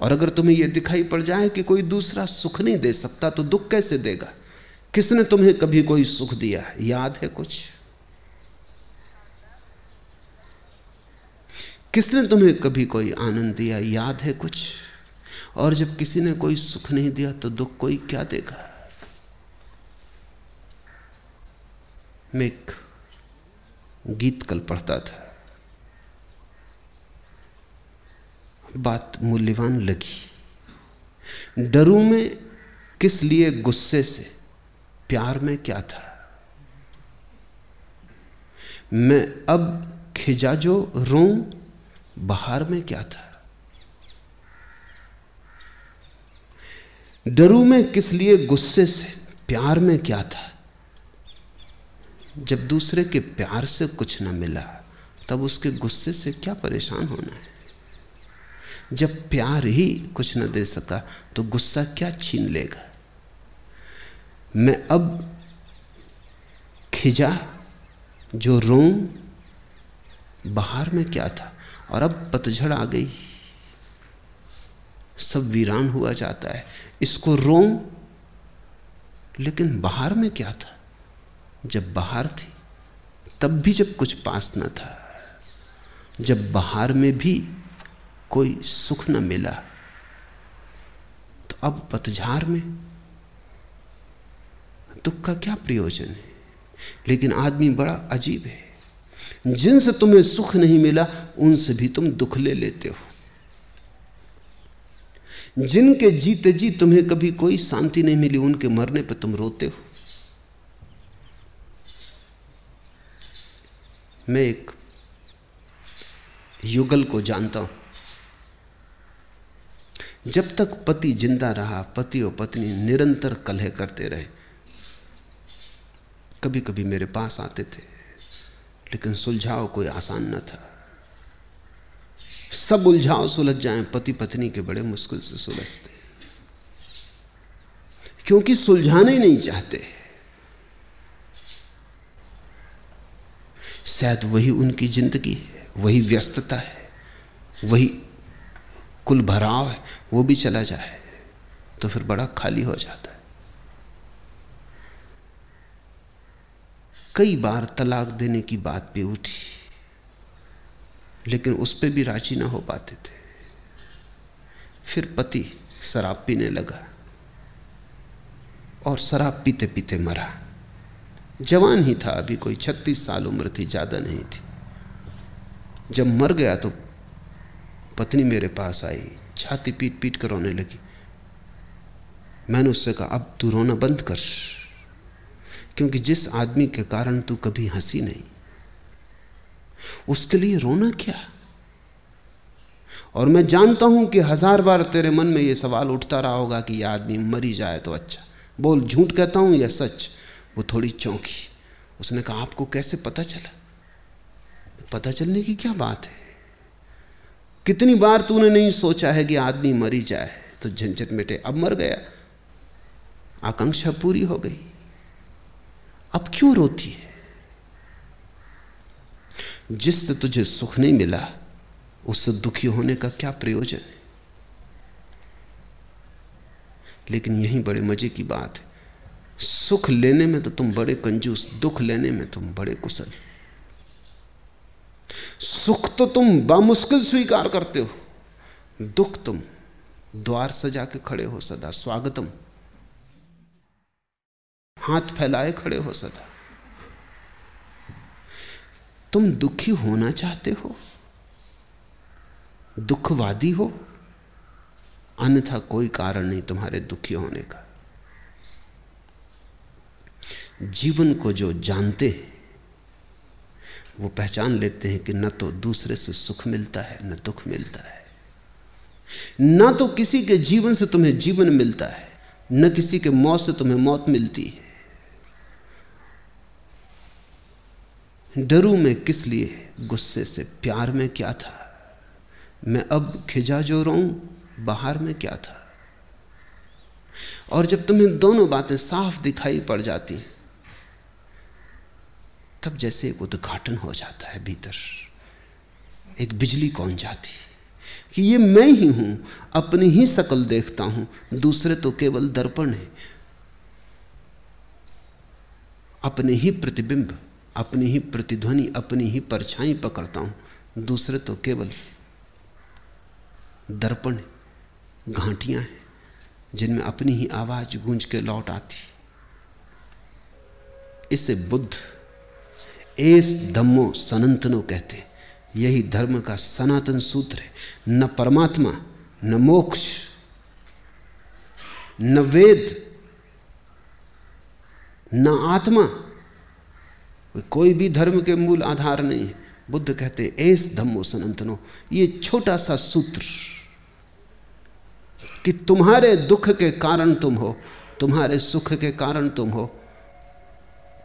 और अगर तुम्हें यह दिखाई पड़ जाए कि कोई दूसरा सुख नहीं दे सकता तो दुख कैसे देगा? किसने तुम्हें कभी कोई सुख दिया? याद है कुछ? किसने तुम्हें कभी कोई आनंद दिया? याद है कुछ? और जब किसी ने कोई सुख नहीं दिया तो दुख कोई क्या देगा? मैं गीत कल पढ़ता था। बात मूल्यवान लगी। डरू में किस लिए गुस्से से? प्यार में क्या था? मैं अब खिजा जो रो बाहर में क्या था? डरू में किस लिए गुस्से से? प्यार में क्या था? जब दूसरे के प्यार से कुछ न मिला, तब उसके गुस्से से क्या परेशान होना है? जब प्यार ही कुछ न दे सका तो गुस्सा क्या छीन लेगा? मैं अब खिजा जो रो बाहर में क्या था? और अब पतझड़ आ गई। सब वीरान हुआ जाता है। इसको रो लेकिन बाहर में क्या था? जब बाहर थी, तब भी जब कुछ पास न था, जब बाहर में भी कोई सुख न मिला तो अब पतझार में दुख का क्या प्रयोजन है? लेकिन आदमी बड़ा अजीब है। जिनसे तुम्हें सुख नहीं मिला, उनसे भी तुम दुख ले लेते हो। जिनके जीते जी तुम्हें कभी कोई शांति नहीं मिली, उनके मरने पर तुम रोते हो। मैं एक युगल को जानता हूँ। जब तक पति ज़िंदा रहा, पति और पत्नी निरंतर कलह करते रहे। कभी कभी मेरे पास आते थे, लेकिन सुलझाव कोई आसान न था। सब उलझाव सुलझ जाएँ पति पत्नी के बड़े मुश्किल से सुलझते। क्योंकि सुलझाने ही नहीं चाहते। शायद वही उनकी ज़िंदगी है, वही व्यस्तता है, वही कुल भराव है, वो भी चला जाए तो फिर बड़ा खाली हो जाता है। कई बार तलाक देने की बात भी उठी, लेकिन उस पर भी राज़ी ना हो पाते थे। फिर पति शराब पीने लगा और शराब पीते पीते मरा। जवान ही था, अभी कोई छत्तीस साल उम्र थी, ज़्यादा नहीं थी। जब मर गया तो पत्नी मेरे पास आई, छाती पीट पीट कर रोने लगी। मैंने उससे कहा, अब तू रोना बंद कर, क्योंकि जिस आदमी के कारण तू कभी हँसी नहीं, उसके लिए रोना क्या? और मैं जानता हूँ कि हज़ार बार तेरे मन में यह सवाल उठता रहा होगा कि यह आदमी मरी जाए तो अच्छा। बोल, झूठ कहता हूँ या सच? वो थोड़ी चौंकी। उसने कहा, आपको कैसे पता चला? पता चलने की क्या बात है? कितनी बार तूने नहीं सोचा है कि आदमी मरी जाए? तो झंझट मिटे। अब मर गया। आकांक्षा पूरी हो गई। अब क्यों रोती है? जिससे तुझे सुख नहीं मिला उससे दुखी होने का क्या प्रयोजन है? लेकिन यही बड़े मज़े की बात है। सुख लेने में तो तुम बड़े कंजूस, दुख लेने में तुम बड़े कुशल। सुख तो तुम बामुश्किल स्वीकार करते हो, दुख तुम द्वार सजा के खड़े हो सदा, स्वागतम। हाथ फैलाए खड़े हो सदा। तुम दुखी होना चाहते हो, दुखवादी हो, अन्यथा कोई कारण नहीं तुम्हारे दुखी होने का। जीवन को जो जानते हैं, वो पहचान लेते हैं कि न तो दूसरे से सुख मिलता है, न दुख मिलता है। न तो किसी के जीवन से तुम्हें जीवन मिलता है, न किसी के मौत से तुम्हें मौत मिलती है। डरू में किस लिए? गुस्से से प्यार में क्या था? मैं अब खिजा जो रहूँ, बाहर में क्या था? और जब तुम्हें दोनों बातें साफ़ दिखाई पड़ जाती हैं तब जैसे एक उद्घाटन हो जाता है भीतर। एक बिजली कौन जाती कि ये मैं ही हूँ, अपनी ही शकल देखता हूँ, दूसरे तो केवल दर्पण है। अपने ही प्रतिबिंब, अपनी ही प्रतिध्वनि, अपनी ही परछाई पकड़ता हूँ, दूसरे तो केवल दर्पण घाटियाँ हैं, जिनमें अपनी ही आवाज़ गूंज के लौट आती। इसे बुद्ध एस धम्मो सनातनो कहते यही धर्म का सनातन सूत्र है। न परमात्मा, न मोक्ष, न वेद, न आत्मा। कोई भी धर्म के मूल आधार नहीं है। बुद्ध कहते एस धम्मो सनातनो, ये छोटा सा सूत्र कि तुम्हारे दुख के कारण तुम हो, तुम्हारे सुख के कारण तुम हो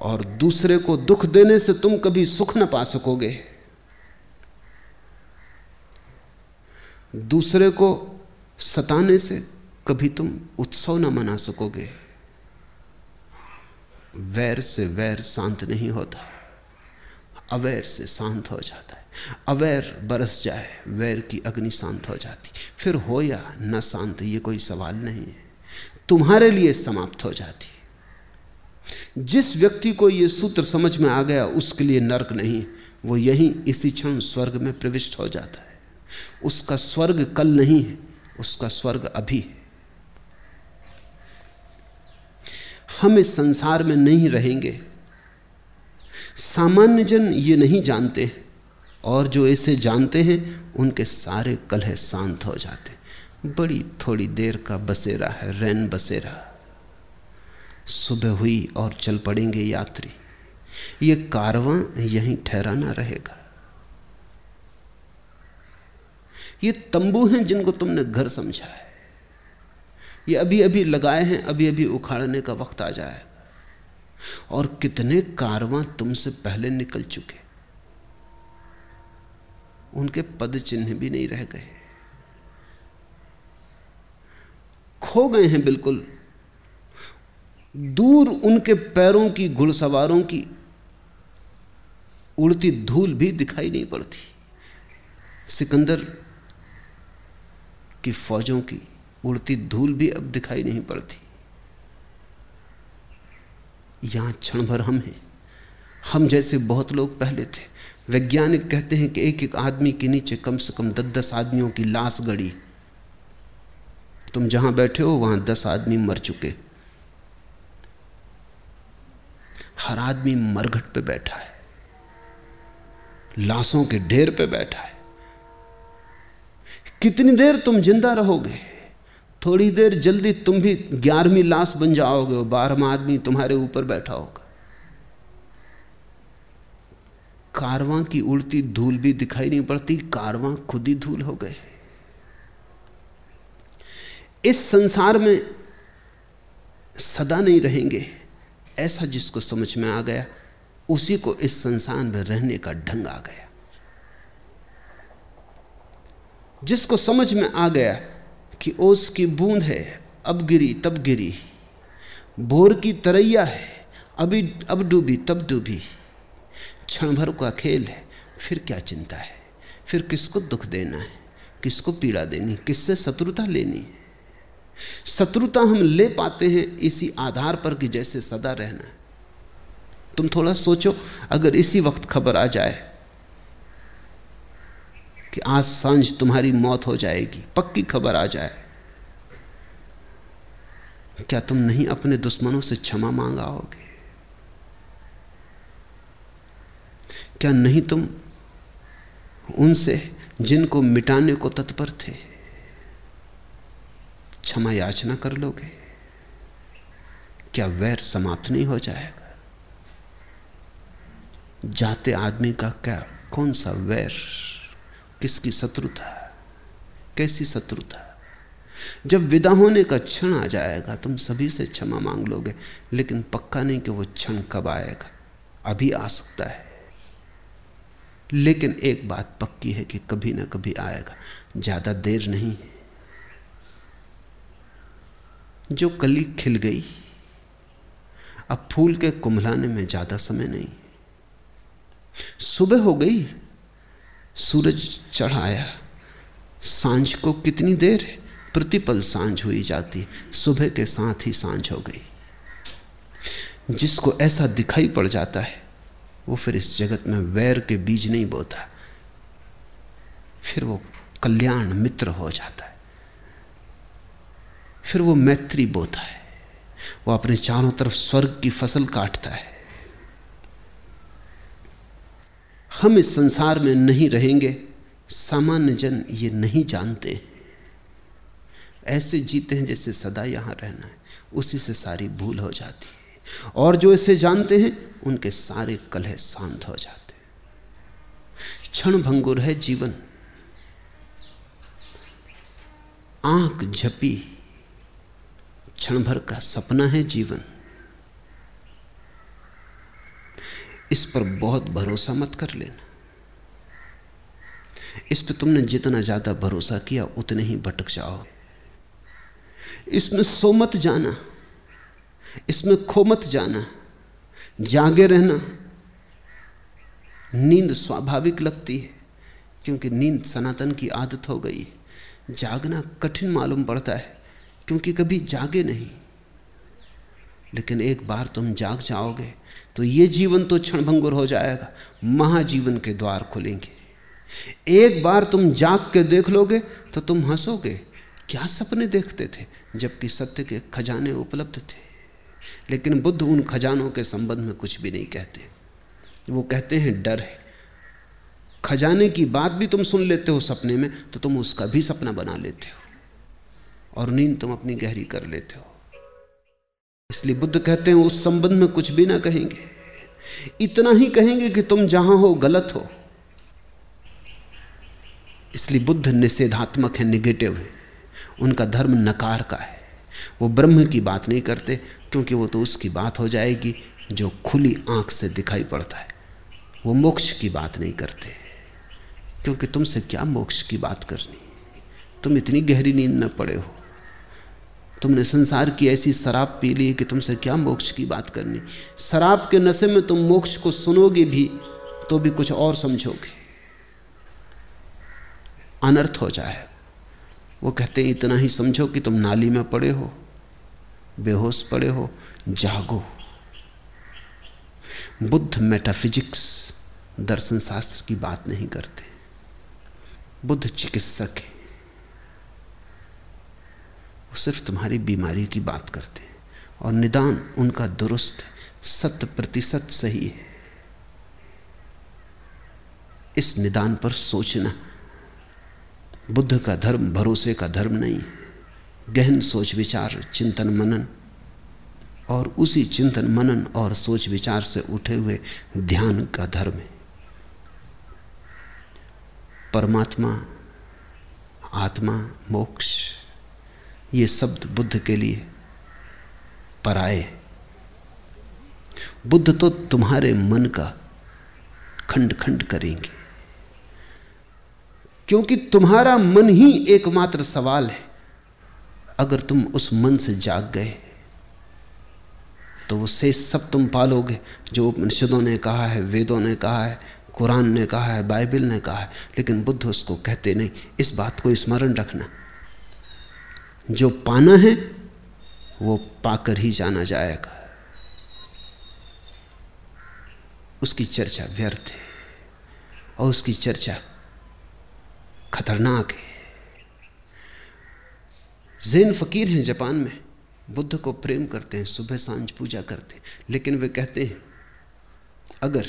और दूसरे को दुख देने से तुम कभी सुख न पा सकोगे। दूसरे को सताने से कभी तुम उत्सव न मना सकोगे। वैर से वैर शांत नहीं होता, अवैर से शांत हो जाता है। अवैर बरस जाए, वैर की अग्नि शांत हो जाती, फिर हो या न शांत, ये कोई सवाल नहीं है। तुम्हारे लिए समाप्त हो जाती। जिस व्यक्ति को यह सूत्र समझ में आ गया, उसके लिए नरक नहीं वो यहीं इसी क्षण स्वर्ग में प्रविष्ट हो जाता है। उसका स्वर्ग कल नहीं है, उसका स्वर्ग अभी है। हम इस संसार में नहीं रहेंगे। सामान्य जन ये नहीं जानते और जो इसे जानते हैं, उनके सारे कलह शांत हो जाते बड़ी थोड़ी देर का बसेरा है, रैन बसेरा। सुबह हुई और चल पड़ेंगे यात्री। ये कारवां यहीं ठहराना रहेगा। ये तंबू हैं जिनको तुमने घर समझा है। ये अभी अभी लगाए हैं अभी अभी उखाड़ने का वक्त आ जाए। और कितने कारवां तुमसे पहले निकल चुके। उनके पद चिन्ह भी नहीं रह गए। खो गए हैं बिल्कुल। दूर उनके पैरों की, घुड़सवारों की उड़ती धूल भी दिखाई नहीं पड़ती। सिकंदर की फौजों की उड़ती धूल भी अब दिखाई नहीं पड़ती। यहाँ क्षण भर हम हैं। हम जैसे बहुत लोग पहले थे। वैज्ञानिक कहते हैं कि एक एक आदमी के नीचे कम से कम दस दस आदमियों की लाश गड़ी। तुम जहाँ बैठे हो, वहाँ दस आदमी मर चुके। हर आदमी मरघट पे बैठा है, लाशों के ढेर पे बैठा है। कितनी देर तुम ज़िंदा रहोगे? थोड़ी देर जल्दी तुम भी ग्यारहवीं लाश बन जाओगे और बारहवा आदमी तुम्हारे ऊपर बैठा होगा। कारवां की उड़ती धूल भी दिखाई नहीं पड़ती, कारवां खुद ही धूल हो गए। इस संसार में सदा नहीं रहेंगे। ऐसा जिसको समझ में आ गया, उसी को इस संसार में रहने का ढंग आ गया। जिसको समझ में आ गया कि ओस की बूंद है, अब गिरी, तब गिरी। भोर की तरैया है, अभी, अब डूबी, तब डूबी। क्षण भर का खेल है, फिर क्या चिंता है? फिर किसको दुख देना है? किसको पीड़ा देनी? किससे शत्रुता लेनी है? शत्रुता हम ले पाते हैं इसी आधार पर कि जैसे सदा रहना है। तुम थोड़ा सोचो, अगर इसी वक्त खबर आ जाए कि आज साँझ तुम्हारी मौत हो जाएगी, पक्की खबर आ जाए, क्या तुम नहीं अपने दुश्मनों से क्षमा मांगाओगे? क्या नहीं तुम उनसे जिनको मिटाने को तत्पर थे? क्षमा याचना कर लोगे? क्या वैर समाप्त नहीं हो जाएगा? जाते आदमी का क्या, कौन सा वैर? किसकी शत्रुता? कैसी शत्रुता? जब विदा होने का क्षण आ जाएगा, तुम सभी से क्षमा मांग लोगे, लेकिन पक्का नहीं कि वो क्षण कब आएगा। अभी आ सकता है। लेकिन एक बात पक्की है कि कभी ना कभी आएगा। ज़्यादा देर नहीं है। जो कली खिल गई, अब फूल के कुमलाने में ज़्यादा समय नहीं। सुबह हो गई, सूरज चढ़ आया। साँझ को कितनी देर प्रतिपल साँझ हुई जाती, सुबह के साथ ही साँझ हो गई। जिसको ऐसा दिखाई पड़ जाता है, वो फिर इस जगत में वैर के बीज नहीं बोता। फिर वो कल्याण मित्र हो जाता है। फिर वो मैत्री बोता है। वो अपने चारों तरफ़ स्वर्ग की फ़सल काटता है। हम इस संसार में नहीं रहेंगे, सामान्य जन ये नहीं जानते। ऐसे जीते हैं जैसे सदा यहाँ रहना है, उसी से सारी भूल हो जाती है। और जो इसे जानते हैं, उनके सारे कलह शांत हो जाते हैं। क्षण भंगुर है जीवन। आँख झपी क्षण भर का सपना है जीवन। इस पर बहुत भरोसा मत कर लेना। इस पर तुमने जितना ज़्यादा भरोसा किया, उतने ही भटक जाओ। इसमें सो मत जाना। इसमें खो मत जाना। जागे रहना। नींद स्वाभाविक लगती है, क्योंकि नींद सनातन की आदत हो गई। जागना कठिन मालूम पड़ता है। क्योंकि कभी जागे नहीं। लेकिन एक बार तुम जाग जाओगे तो ये जीवन तो क्षणभंगुर हो जाएगा, महाजीवन के द्वार खुलेंगे। एक बार तुम जाग के देख लोगे तो तुम हंसोगे। क्या सपने देखते थे, जबकि सत्य के खजाने उपलब्ध थे। लेकिन बुद्ध उन खजानों के संबंध में कुछ भी नहीं कहते। वो कहते हैं, डर है। खजाने की बात भी तुम सुन लेते हो सपने में तो तुम उसका भी सपना बना लेते हो। और नींद तुम अपनी गहरी कर लेते हो। इसलिए बुद्ध कहते हैं, उस संबंध में कुछ भी ना कहेंगे। इतना ही कहेंगे कि तुम जहाँ हो, गलत हो। इसलिए बुद्ध निषेधात्मक है निगेटिव है। उनका धर्म नकार का है। वो ब्रह्म की बात नहीं करते, क्योंकि वो तो उसकी बात हो जाएगी, जो खुली आँख से दिखाई पड़ता है। वो मोक्ष की बात नहीं करते। क्योंकि तुमसे क्या मोक्ष की बात करनी? तुम इतनी गहरी नींद न पड़े हो। तुमने संसार की ऐसी शराब पी ली कि तुमसे क्या मोक्ष की बात करनी? शराब के नशे में तुम मोक्ष को सुनोगे भी तो भी कुछ और समझोगे। अनर्थ हो जाए। वो कहते हैं, इतना ही समझो कि तुम नाली में पड़े हो, बेहोश पड़े हो, जागो। बुद्ध मेटाफिजिक्स दर्शन शास्त्र की बात नहीं करते। बुद्ध चिकित्सक है। वो सिर्फ़ तुम्हारी बीमारी की बात करते हैं। और निदान उनका दुरुस्त शत प्रतिशत सही है। इस निदान पर सोचना। बुद्ध का धर्म भरोसे का धर्म नहीं गहन सोच विचार, चिंतन मनन। और उसी चिंतन मनन और सोच विचार से उठे हुए ध्यान का धर्म है। परमात्मा, आत्मा, मोक्ष। ये शब्द बुद्ध के लिए पराए। बुद्ध तो तुम्हारे मन का खंड खंड करेंगे। क्योंकि तुम्हारा मन ही एकमात्र सवाल है। अगर तुम उस मन से जाग गए तो वो शेष सब तुम पालोगे। जो उपनिषदों ने कहा है, वेदों ने कहा है, कुरान ने कहा है, बाइबल ने कहा है, लेकिन बुद्ध उसको कहते नहीं। इस बात को स्मरण रखना। जो पाना है, वो पाकर ही जाना जाएगा। उसकी चर्चा व्यर्थ है और उसकी चर्चा खतरनाक है। जैन फकीर हैं जापान में, बुद्ध को प्रेम करते हैं, सुबह साँझ पूजा करते हैं, लेकिन वे कहते हैं, अगर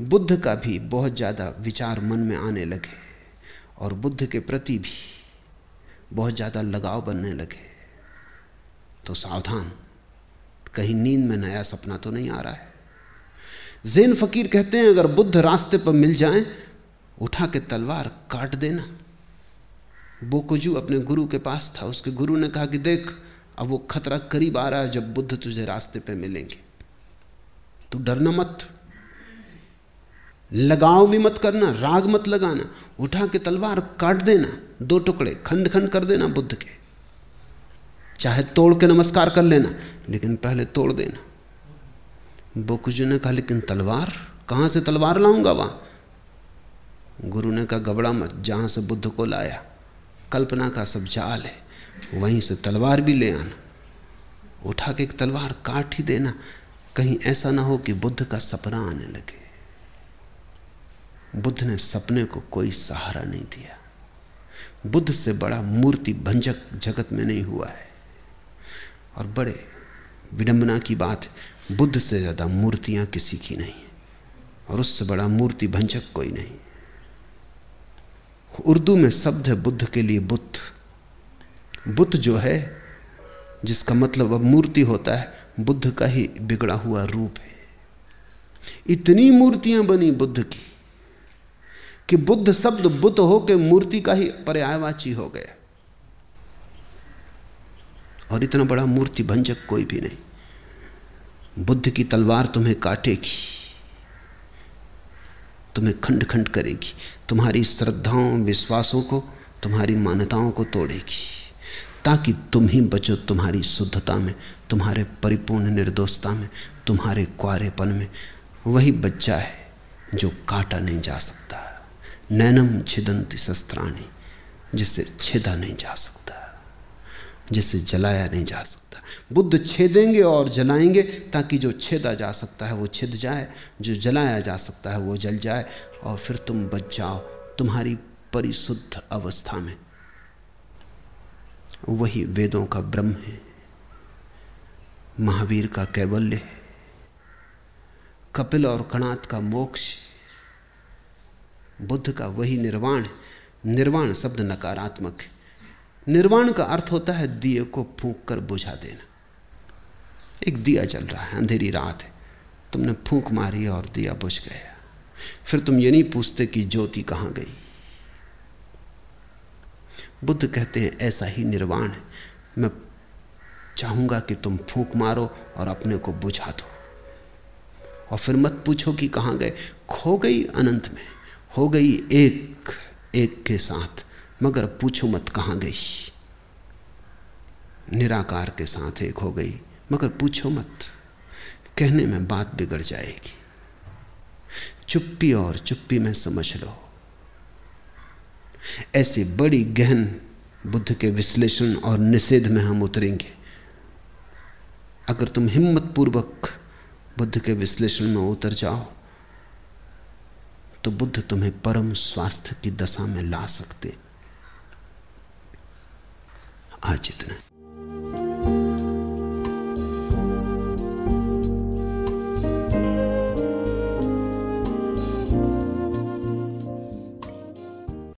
बुद्ध का भी बहुत ज़्यादा विचार मन में आने लगे और बुद्ध के प्रति भी बहुत ज़्यादा लगाव बनने लगे। तो सावधान, कहीं नींद में नया सपना तो नहीं आ रहा है। जैन फकीर कहते हैं, अगर बुद्ध रास्ते पर मिल जाएँ, उठा के तलवार काट देना। बोकुजू अपने गुरु के पास था, उसके गुरु ने कहा कि देख, अब वो खतरा करीब आ रहा है जब बुद्ध तुझे रास्ते पे मिलेंगे। तू डरना मत। लगाव भी मत करना, राग मत लगाना, उठा के तलवार काट देना, दो टुकड़े खंड खंड कर देना बुद्ध के। चाहे तोड़ के नमस्कार कर लेना, लेकिन पहले तोड़ देना। बोकुजू ने कहा, लेकिन तलवार? कहाँ से तलवार लाऊँगा वहाँ? गुरु ने कहा, गबड़ा मत, जहाँ से बुद्ध को लाया। कल्पना का सब जाल है, वहीं से तलवार भी ले आना। उठा के एक तलवार काट ही देना, कहीं ऐसा ना हो कि बुद्ध का सपना आने लगे। बुद्ध ने सपने को कोई सहारा नहीं दिया। बुद्ध से बड़ा मूर्ति भंजक जगत में नहीं हुआ है। और बड़े विडंबना की बात, बुद्ध से ज़्यादा मूर्तियाँ किसी की नहीं और उससे बड़ा मूर्ति भंजक कोई नहीं। उर्दू में शब्द है बुद्ध के लिए बुद्ध बुद्ध जो है, जिसका मतलब अब मूर्ति होता है, बुद्ध का ही बिगड़ा हुआ रूप है। इतनी मूर्तियाँ बनी बुद्ध की कि बुद्ध शब्द हो के मूर्ति का ही पर्यायवाची हो गया और इतना बड़ा मूर्ति भंजक कोई भी नहीं। बुद्ध की तलवार तुम्हें काटेगी, तुम्हें खंड खंड करेगी, तुम्हारी श्रद्धाओं, विश्वासों को, तुम्हारी मान्यताओं को तोड़ेगी, ताकि तुम ही बचो तुम्हारी शुद्धता में, तुम्हारे परिपूर्ण निर्दोषता में, तुम्हारे क्वारेपन में। वही बच्चा है जो काटा नहीं जा सकता। नैनम छिदंती शस्त्राणी जिसे छेदा नहीं जा सकता जिसे जलाया नहीं जा सकता। बुद्ध छेदेंगे और जलाएँगे, ताकि जो छेदा जा सकता है वो छिद जाए, जो जलाया जा सकता है वो जल जाए, और फिर तुम बच जाओ। तुम्हारी परिशुद्ध अवस्था में। वही वेदों का ब्रह्म है, महावीर का कैवल्य है, कपिल और कणात का मोक्ष बुद्ध का वही निर्वाण निर्वाण शब्द नकारात्मक है। निर्वाण का अर्थ होता है दिए को फूंक कर बुझा देना। एक दिया जल रहा है, अंधेरी रात है। तुमने फूंक मारी और दिया बुझ गया। फिर तुम ये नहीं पूछते कि ज्योति कहाँ गई। बुद्ध कहते हैं, ऐसा ही निर्वाण है। मैं चाहूँगा कि तुम फूंक मारो और अपने को बुझा दो। और फिर मत पूछो कि कहाँ गए। खो गई अनंत में। हो गई एक एक के साथ, मगर पूछो मत कहाँ गई। निराकार के साथ एक हो गई, मगर पूछो मत, कहने में बात बिगड़ जाएगी। चुप्पी और चुप्पी में समझ लो। ऐसी बड़ी गहन बुद्ध के विश्लेषण और निषेध में हम उतरेंगे। अगर तुम हिम्मत पूर्वक बुद्ध के विश्लेषण में उतर जाओ तो बुद्ध तुम्हें परम स्वास्थ्य की दशा में ला सकते। आज इतना।